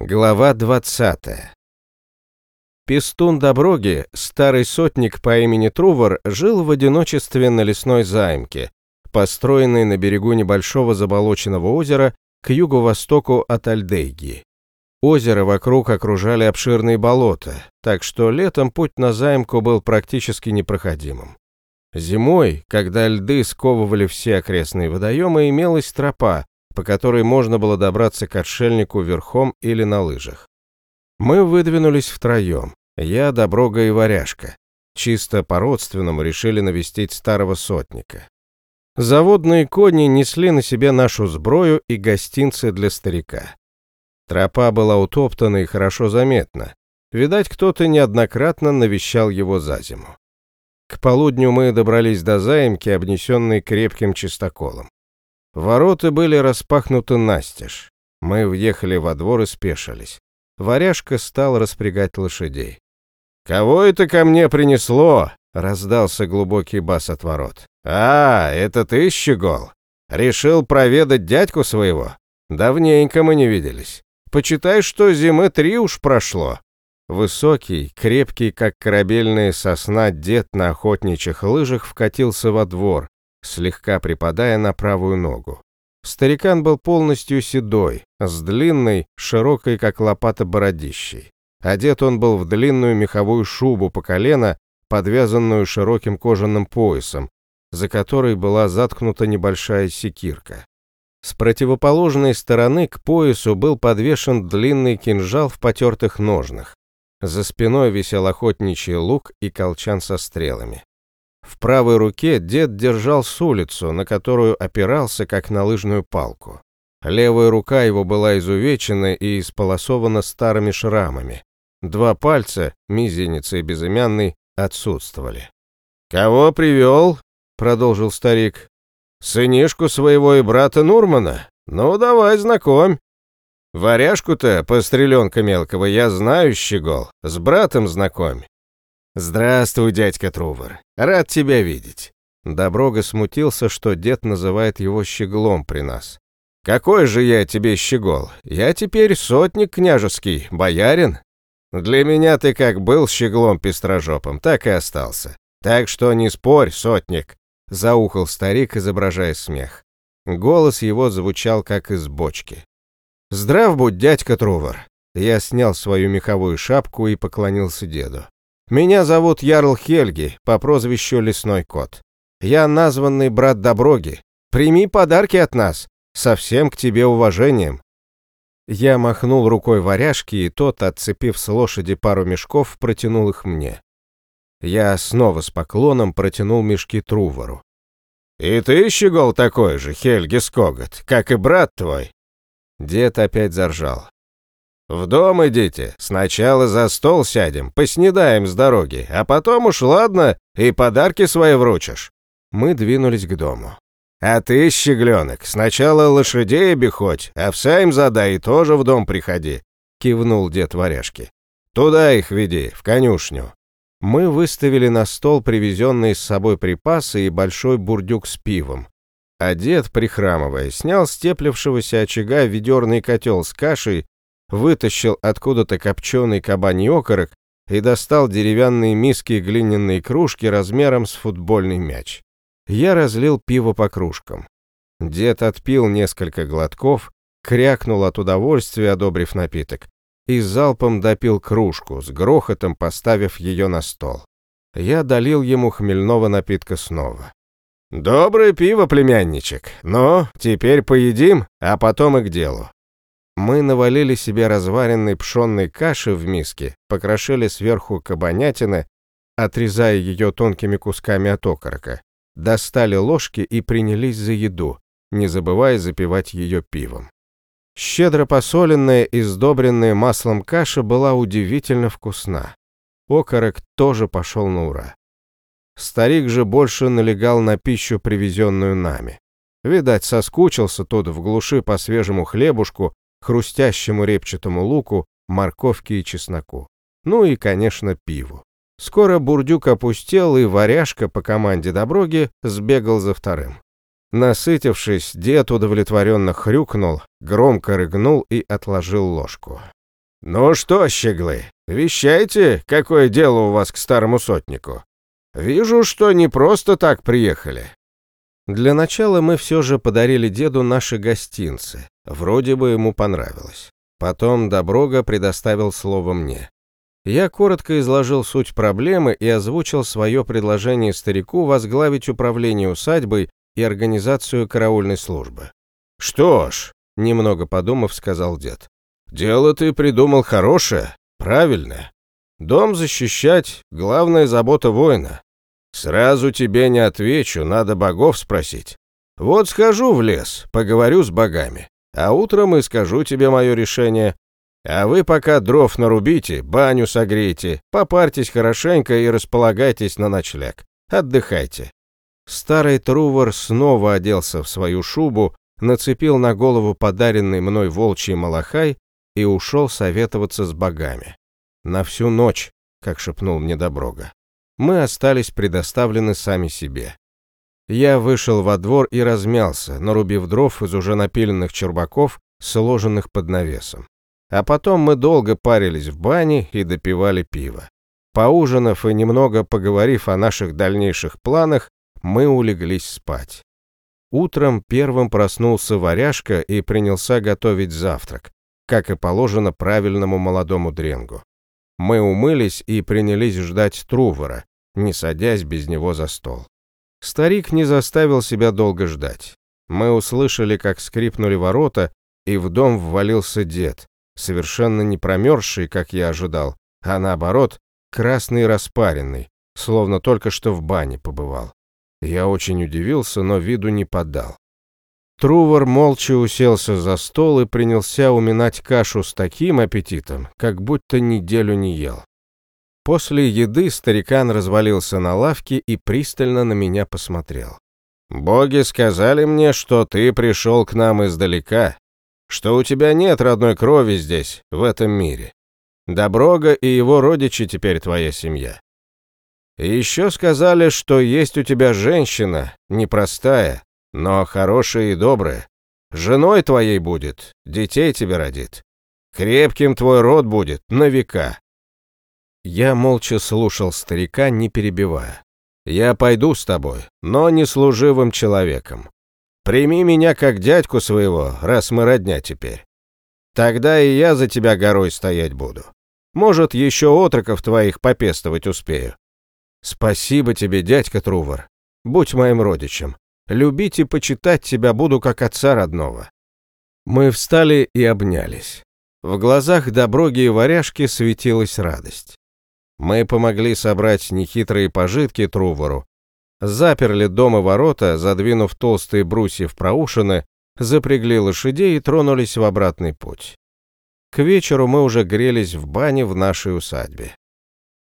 Глава 20 Пестун Доброги, старый сотник по имени Трувор, жил в одиночестве на лесной заимке, построенной на берегу небольшого заболоченного озера к юго-востоку от Альдейги. Озеро вокруг окружали обширные болота, так что летом путь на заимку был практически непроходимым. Зимой, когда льды сковывали все окрестные водоемы, имелась тропа, по которой можно было добраться к отшельнику верхом или на лыжах. Мы выдвинулись втроем, я, Доброга и Варяжка. Чисто по-родственному решили навестить старого сотника. Заводные кони несли на себе нашу сброю и гостинцы для старика. Тропа была утоптана и хорошо заметна. Видать, кто-то неоднократно навещал его за зиму. К полудню мы добрались до заимки, обнесенной крепким чистоколом. Ворота были распахнуты настежь. Мы въехали во двор и спешились. Варяжка стал распрягать лошадей. «Кого это ко мне принесло?» — раздался глубокий бас от ворот. «А, это ты, Щегол? Решил проведать дядьку своего? Давненько мы не виделись. Почитай, что зимы три уж прошло». Высокий, крепкий, как корабельная сосна, дед на охотничьих лыжах вкатился во двор, слегка припадая на правую ногу. Старикан был полностью седой, с длинной, широкой, как лопата, бородищей. Одет он был в длинную меховую шубу по колено, подвязанную широким кожаным поясом, за которой была заткнута небольшая секирка. С противоположной стороны к поясу был подвешен длинный кинжал в потертых ножнах. За спиной висел охотничий лук и колчан со стрелами. В правой руке дед держал с улицу, на которую опирался, как на лыжную палку. Левая рука его была изувечена и исполосована старыми шрамами. Два пальца, мизинец и безымянный, отсутствовали. «Кого привел?» — продолжил старик. «Сынишку своего и брата Нурмана? Ну, давай, знакомь. Варяжку-то, постреленка мелкого, я знаю, щегол, с братом знакомь. «Здравствуй, дядька Трувор. Рад тебя видеть». Доброга смутился, что дед называет его щеглом при нас. «Какой же я тебе щегол? Я теперь сотник княжеский, боярин. Для меня ты как был щеглом пестрожопом, так и остался. Так что не спорь, сотник», — заухал старик, изображая смех. Голос его звучал, как из бочки. «Здрав будь, дядька Трувор». Я снял свою меховую шапку и поклонился деду. Меня зовут Ярл Хельги, по прозвищу Лесной Кот. Я названный брат Доброги. Прими подарки от нас. Совсем к тебе уважением». Я махнул рукой варяжки, и тот, отцепив с лошади пару мешков, протянул их мне. Я снова с поклоном протянул мешки Трувору. «И ты, щегол, такой же, Хельги Скогот, как и брат твой?» Дед опять заржал. «В дом идите, сначала за стол сядем, поснедаем с дороги, а потом уж ладно, и подарки свои вручишь». Мы двинулись к дому. «А ты, щегленок, сначала лошадей обиходь, овса им задай и тоже в дом приходи», — кивнул дед варяжки. «Туда их веди, в конюшню». Мы выставили на стол привезенные с собой припасы и большой бурдюк с пивом. А дед, прихрамывая, снял с теплившегося очага ведерный котел с кашей вытащил откуда-то копченый кабаний окорок и достал деревянные миски и глиняные кружки размером с футбольный мяч. Я разлил пиво по кружкам. Дед отпил несколько глотков, крякнул от удовольствия, одобрив напиток, и залпом допил кружку, с грохотом поставив ее на стол. Я долил ему хмельного напитка снова. «Доброе пиво, племянничек. Но теперь поедим, а потом и к делу. Мы навалили себе разваренной пшенной каши в миске, покрошили сверху кабанятины, отрезая ее тонкими кусками от окорока, достали ложки и принялись за еду, не забывая запивать ее пивом. Щедро посоленная и сдобренная маслом каша была удивительно вкусна. Окорок тоже пошел на ура. Старик же больше налегал на пищу, привезенную нами. Видать, соскучился тут в глуши по свежему хлебушку, хрустящему репчатому луку, морковке и чесноку. Ну и, конечно, пиву. Скоро бурдюк опустел, и варяжка по команде Доброги сбегал за вторым. Насытившись, дед удовлетворенно хрюкнул, громко рыгнул и отложил ложку. «Ну что, щеглы, вещайте, какое дело у вас к старому сотнику? Вижу, что не просто так приехали». Для начала мы все же подарили деду наши гостинцы. Вроде бы ему понравилось. Потом Доброга предоставил слово мне. Я коротко изложил суть проблемы и озвучил свое предложение старику возглавить управление усадьбой и организацию караульной службы. «Что ж», — немного подумав, сказал дед, — «дело ты придумал хорошее, правильное. Дом защищать — главная забота воина. Сразу тебе не отвечу, надо богов спросить. Вот схожу в лес, поговорю с богами, а утром и скажу тебе мое решение, а вы пока дров нарубите, баню согрейте, попарьтесь хорошенько и располагайтесь на ночлег. Отдыхайте». Старый Трувор снова оделся в свою шубу, нацепил на голову подаренный мной волчий малахай и ушел советоваться с богами. На всю ночь, как шепнул мне Доброга. Мы остались предоставлены сами себе. Я вышел во двор и размялся, нарубив дров из уже напиленных чербаков, сложенных под навесом. А потом мы долго парились в бане и допивали пиво. Поужинав и немного поговорив о наших дальнейших планах, мы улеглись спать. Утром первым проснулся варяжка и принялся готовить завтрак, как и положено правильному молодому дренгу. Мы умылись и принялись ждать Трувора, не садясь без него за стол. Старик не заставил себя долго ждать. Мы услышали, как скрипнули ворота, и в дом ввалился дед, совершенно не промерзший, как я ожидал, а наоборот, красный и распаренный, словно только что в бане побывал. Я очень удивился, но виду не подал. Трувор молча уселся за стол и принялся уминать кашу с таким аппетитом, как будто неделю не ел. После еды старикан развалился на лавке и пристально на меня посмотрел. «Боги сказали мне, что ты пришел к нам издалека, что у тебя нет родной крови здесь, в этом мире. Доброга и его родичи теперь твоя семья. И еще сказали, что есть у тебя женщина, непростая, но хорошая и добрая. Женой твоей будет, детей тебе родит. Крепким твой род будет на века. Я молча слушал старика, не перебивая. Я пойду с тобой, но не служивым человеком. Прими меня как дядьку своего, раз мы родня теперь. Тогда и я за тебя горой стоять буду. Может, еще отроков твоих попестовать успею. Спасибо тебе, дядька Трувор. Будь моим родичем. Любить и почитать тебя буду как отца родного. Мы встали и обнялись. В глазах Доброги и Варяжки светилась радость. Мы помогли собрать нехитрые пожитки Трувору, заперли дом и ворота, задвинув толстые брусья в проушины, запрягли лошадей и тронулись в обратный путь. К вечеру мы уже грелись в бане в нашей усадьбе.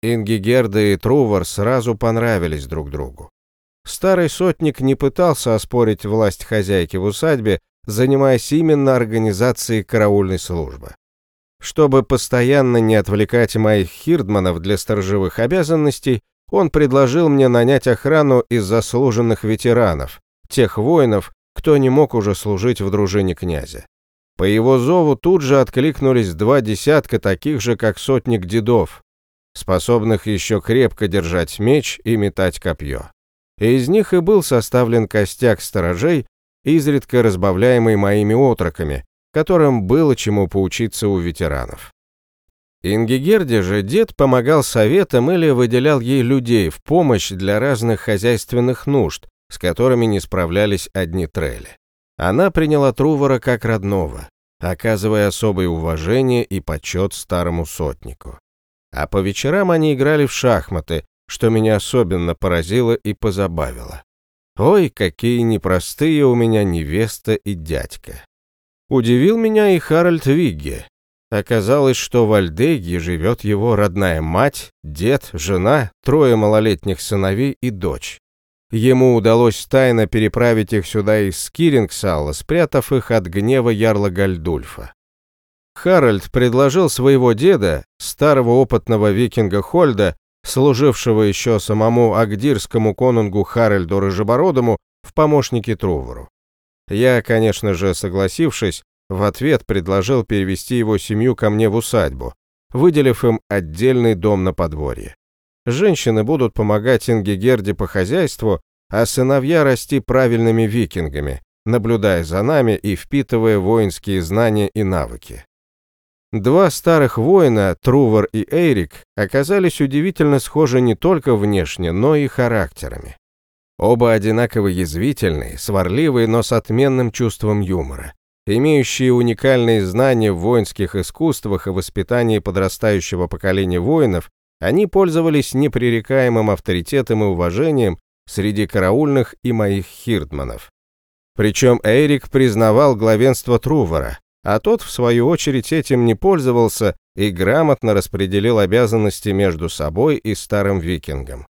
Ингигерда и Трувор сразу понравились друг другу. Старый сотник не пытался оспорить власть хозяйки в усадьбе, занимаясь именно организацией караульной службы. Чтобы постоянно не отвлекать моих хирдманов для сторожевых обязанностей, он предложил мне нанять охрану из заслуженных ветеранов, тех воинов, кто не мог уже служить в дружине князя. По его зову тут же откликнулись два десятка таких же, как сотник дедов, способных еще крепко держать меч и метать копье. из них и был составлен костяк сторожей, изредка разбавляемый моими отроками, которым было чему поучиться у ветеранов. Ингигерде же дед помогал советам или выделял ей людей в помощь для разных хозяйственных нужд, с которыми не справлялись одни трели. Она приняла Трувора как родного, оказывая особое уважение и почет старому сотнику. А по вечерам они играли в шахматы, что меня особенно поразило и позабавило. Ой, какие непростые у меня невеста и дядька. Удивил меня и Харальд Вигге, Оказалось, что в Альдеге живет его родная мать, дед, жена, трое малолетних сыновей и дочь. Ему удалось тайно переправить их сюда из Скирингсала, спрятав их от гнева ярла Гальдульфа. Харальд предложил своего деда, старого опытного викинга Хольда, служившего еще самому агдирскому конунгу Харальду Рыжебородому, в помощники Трувору. Я, конечно же, согласившись, В ответ предложил перевести его семью ко мне в усадьбу, выделив им отдельный дом на подворье. Женщины будут помогать Ингегерде по хозяйству, а сыновья расти правильными викингами, наблюдая за нами и впитывая воинские знания и навыки. Два старых воина, Трувор и Эйрик, оказались удивительно схожи не только внешне, но и характерами. Оба одинаково язвительные, сварливые, но с отменным чувством юмора, имеющие уникальные знания в воинских искусствах и воспитании подрастающего поколения воинов, они пользовались непререкаемым авторитетом и уважением среди караульных и моих хирдманов. Причем Эрик признавал главенство Трувора, а тот, в свою очередь, этим не пользовался и грамотно распределил обязанности между собой и старым викингом.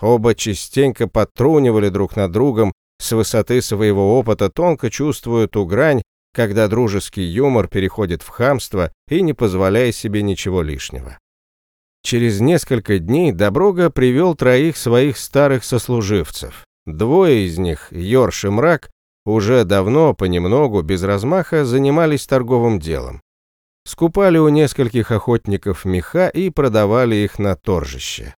Оба частенько подтрунивали друг над другом, с высоты своего опыта тонко чувствуя ту грань, когда дружеский юмор переходит в хамство и не позволяя себе ничего лишнего. Через несколько дней Доброга привел троих своих старых сослуживцев. Двое из них, Йорш и Мрак, уже давно, понемногу, без размаха, занимались торговым делом. Скупали у нескольких охотников меха и продавали их на торжище.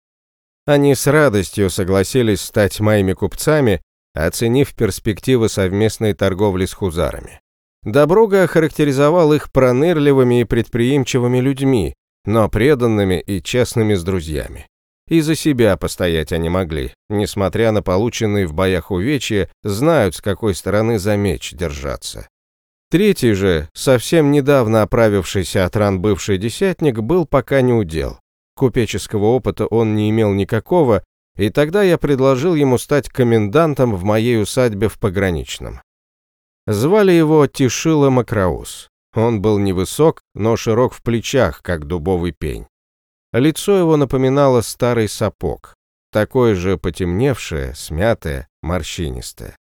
Они с радостью согласились стать моими купцами, оценив перспективы совместной торговли с хузарами. Доброга охарактеризовал их пронырливыми и предприимчивыми людьми, но преданными и честными с друзьями. И за себя постоять они могли, несмотря на полученные в боях увечья, знают, с какой стороны за меч держаться. Третий же, совсем недавно оправившийся от ран бывший десятник, был пока не удел. Купеческого опыта он не имел никакого, и тогда я предложил ему стать комендантом в моей усадьбе в Пограничном. Звали его Тишила Макраус. Он был невысок, но широк в плечах, как дубовый пень. Лицо его напоминало старый сапог, такое же потемневшее, смятое, морщинистое.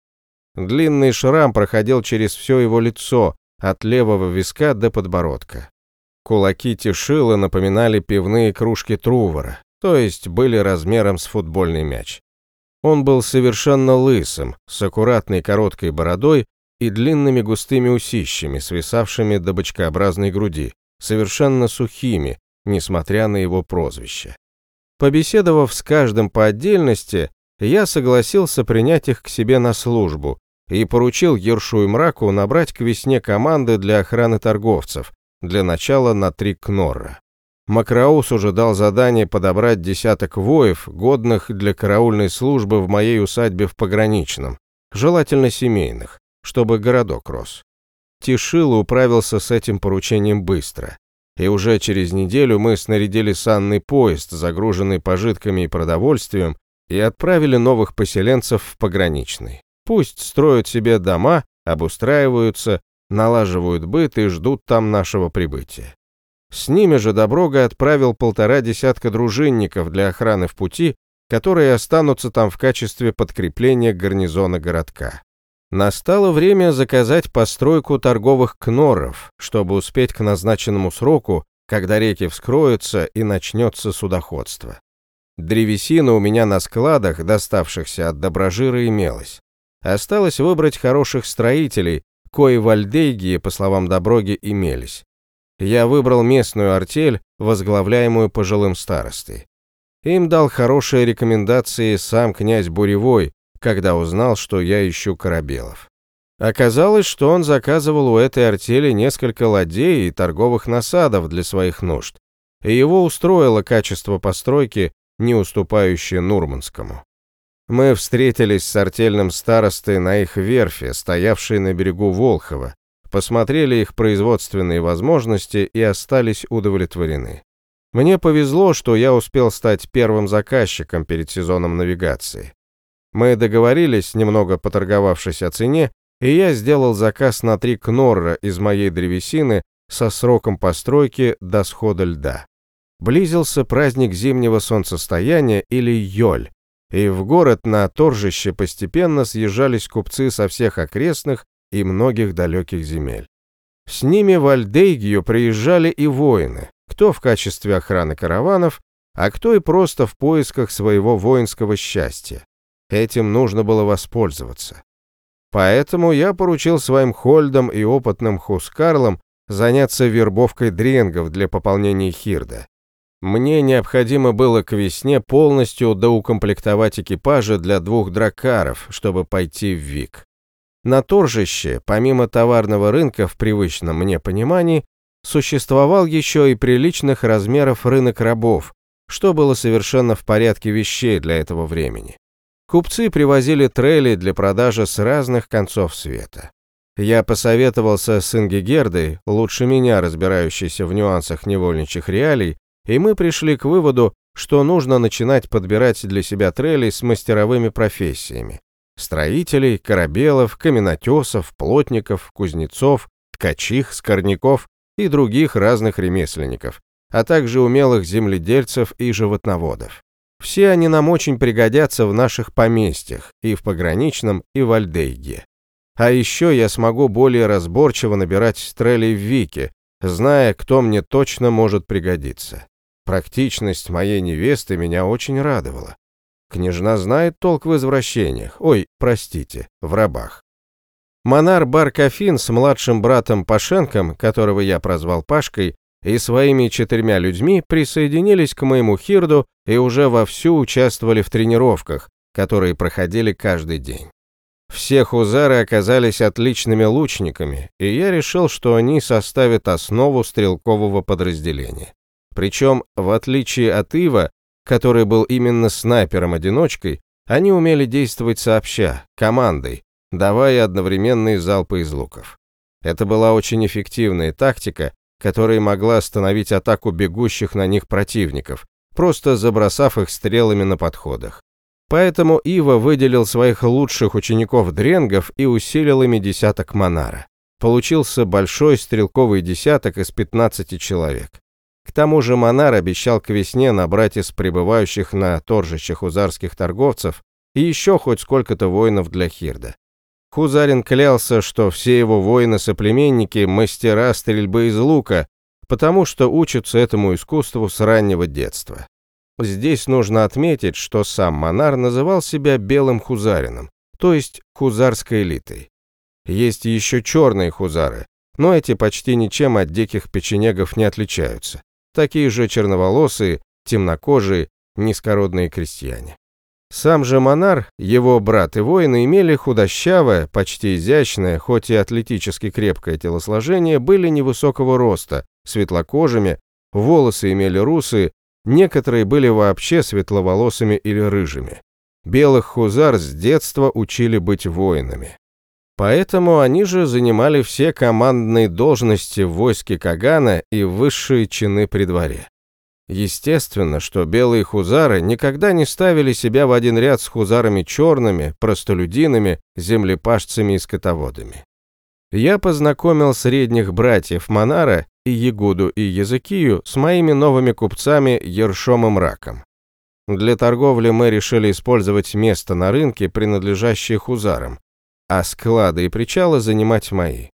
Длинный шрам проходил через все его лицо, от левого виска до подбородка. Кулаки Тишила напоминали пивные кружки Трувора, то есть были размером с футбольный мяч. Он был совершенно лысым, с аккуратной короткой бородой и длинными густыми усищами, свисавшими до бочкообразной груди, совершенно сухими, несмотря на его прозвище. Побеседовав с каждым по отдельности, я согласился принять их к себе на службу и поручил Ершу и Мраку набрать к весне команды для охраны торговцев, для начала на три кнорра. Макраус уже дал задание подобрать десяток воев, годных для караульной службы в моей усадьбе в Пограничном, желательно семейных, чтобы городок рос. Тишила управился с этим поручением быстро и уже через неделю мы снарядили санный поезд, загруженный пожитками и продовольствием, и отправили новых поселенцев в пограничный. Пусть строят себе дома, обустраиваются, налаживают быт и ждут там нашего прибытия. С ними же Доброга отправил полтора десятка дружинников для охраны в пути, которые останутся там в качестве подкрепления гарнизона городка. Настало время заказать постройку торговых кноров, чтобы успеть к назначенному сроку, когда реки вскроются и начнется судоходство. Древесина у меня на складах, доставшихся от доброжира, имелась. Осталось выбрать хороших строителей, кои в Альдейгии, по словам Доброги, имелись. Я выбрал местную артель, возглавляемую пожилым старостой. Им дал хорошие рекомендации сам князь Буревой, когда узнал, что я ищу корабелов. Оказалось, что он заказывал у этой артели несколько ладей и торговых насадов для своих нужд, и его устроило качество постройки, не уступающее Нурманскому. Мы встретились с артельным старостой на их верфи, стоявшей на берегу Волхова, посмотрели их производственные возможности и остались удовлетворены. Мне повезло, что я успел стать первым заказчиком перед сезоном навигации. Мы договорились, немного поторговавшись о цене, и я сделал заказ на три кнорра из моей древесины со сроком постройки до схода льда. Близился праздник зимнего солнцестояния или Йоль, и в город на торжище постепенно съезжались купцы со всех окрестных и многих далеких земель. С ними в Альдейгию приезжали и воины, кто в качестве охраны караванов, а кто и просто в поисках своего воинского счастья. Этим нужно было воспользоваться. Поэтому я поручил своим хольдам и опытным хускарлам заняться вербовкой дренгов для пополнения хирда. Мне необходимо было к весне полностью доукомплектовать экипажи для двух дракаров, чтобы пойти в Вик. На торжище, помимо товарного рынка в привычном мне понимании, существовал еще и приличных размеров рынок рабов, что было совершенно в порядке вещей для этого времени. Купцы привозили трели для продажи с разных концов света. Я посоветовался с Ингигердой, лучше меня разбирающейся в нюансах невольничьих реалий, и мы пришли к выводу, что нужно начинать подбирать для себя трели с мастеровыми профессиями. Строителей, корабелов, каменотесов, плотников, кузнецов, ткачих, скорняков и других разных ремесленников, а также умелых земледельцев и животноводов. Все они нам очень пригодятся в наших поместьях, и в пограничном, и в Альдейге. А еще я смогу более разборчиво набирать трели в Вике, зная, кто мне точно может пригодиться. Практичность моей невесты меня очень радовала. Княжна знает толк в извращениях, ой, простите, в рабах. Монар Баркафин с младшим братом Пашенком, которого я прозвал Пашкой, и своими четырьмя людьми присоединились к моему хирду и уже вовсю участвовали в тренировках, которые проходили каждый день. Все хузары оказались отличными лучниками, и я решил, что они составят основу стрелкового подразделения. Причем, в отличие от Ива, который был именно снайпером-одиночкой, они умели действовать сообща, командой, давая одновременные залпы из луков. Это была очень эффективная тактика, которая могла остановить атаку бегущих на них противников, просто забросав их стрелами на подходах. Поэтому Ива выделил своих лучших учеников-дренгов и усилил ими десяток Монара. Получился большой стрелковый десяток из 15 человек. К тому же Монар обещал к весне набрать из прибывающих на торжищах хузарских торговцев и еще хоть сколько-то воинов для Хирда. Хузарин клялся, что все его воины-соплеменники – мастера стрельбы из лука, потому что учатся этому искусству с раннего детства. Здесь нужно отметить, что сам Монар называл себя белым хузарином, то есть хузарской элитой. Есть еще черные хузары, но эти почти ничем от диких печенегов не отличаются такие же черноволосые, темнокожие, низкородные крестьяне. Сам же Монар, его брат и воины имели худощавое, почти изящное, хоть и атлетически крепкое телосложение, были невысокого роста, светлокожими, волосы имели русые, некоторые были вообще светловолосыми или рыжими. Белых хузар с детства учили быть воинами. Поэтому они же занимали все командные должности в войске Кагана и высшие чины при дворе. Естественно, что белые хузары никогда не ставили себя в один ряд с хузарами черными, простолюдинами, землепашцами и скотоводами. Я познакомил средних братьев Монара и Ягуду и Языкию с моими новыми купцами Ершом и Мраком. Для торговли мы решили использовать место на рынке, принадлежащее хузарам, а склады и причалы занимать мои.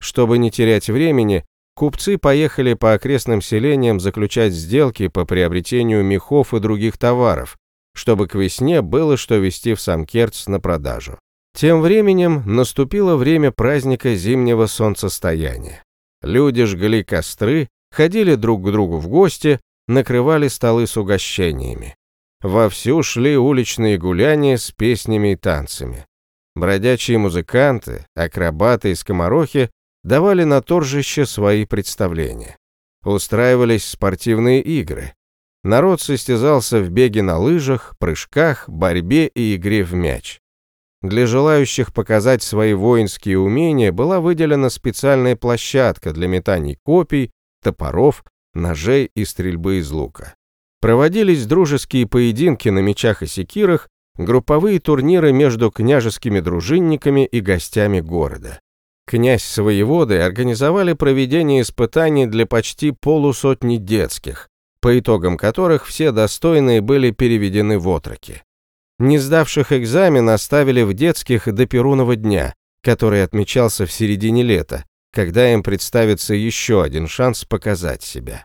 Чтобы не терять времени, купцы поехали по окрестным селениям заключать сделки по приобретению мехов и других товаров, чтобы к весне было что везти в Самкерц на продажу. Тем временем наступило время праздника зимнего солнцестояния. Люди жгли костры, ходили друг к другу в гости, накрывали столы с угощениями. Вовсю шли уличные гуляния с песнями и танцами. Бродячие музыканты, акробаты и скоморохи давали на торжище свои представления. Устраивались спортивные игры. Народ состязался в беге на лыжах, прыжках, борьбе и игре в мяч. Для желающих показать свои воинские умения была выделена специальная площадка для метаний копий, топоров, ножей и стрельбы из лука. Проводились дружеские поединки на мечах и секирах, групповые турниры между княжескими дружинниками и гостями города. Князь с воеводой организовали проведение испытаний для почти полусотни детских, по итогам которых все достойные были переведены в отроки. Не сдавших экзамен оставили в детских до Перунова дня, который отмечался в середине лета, когда им представится еще один шанс показать себя.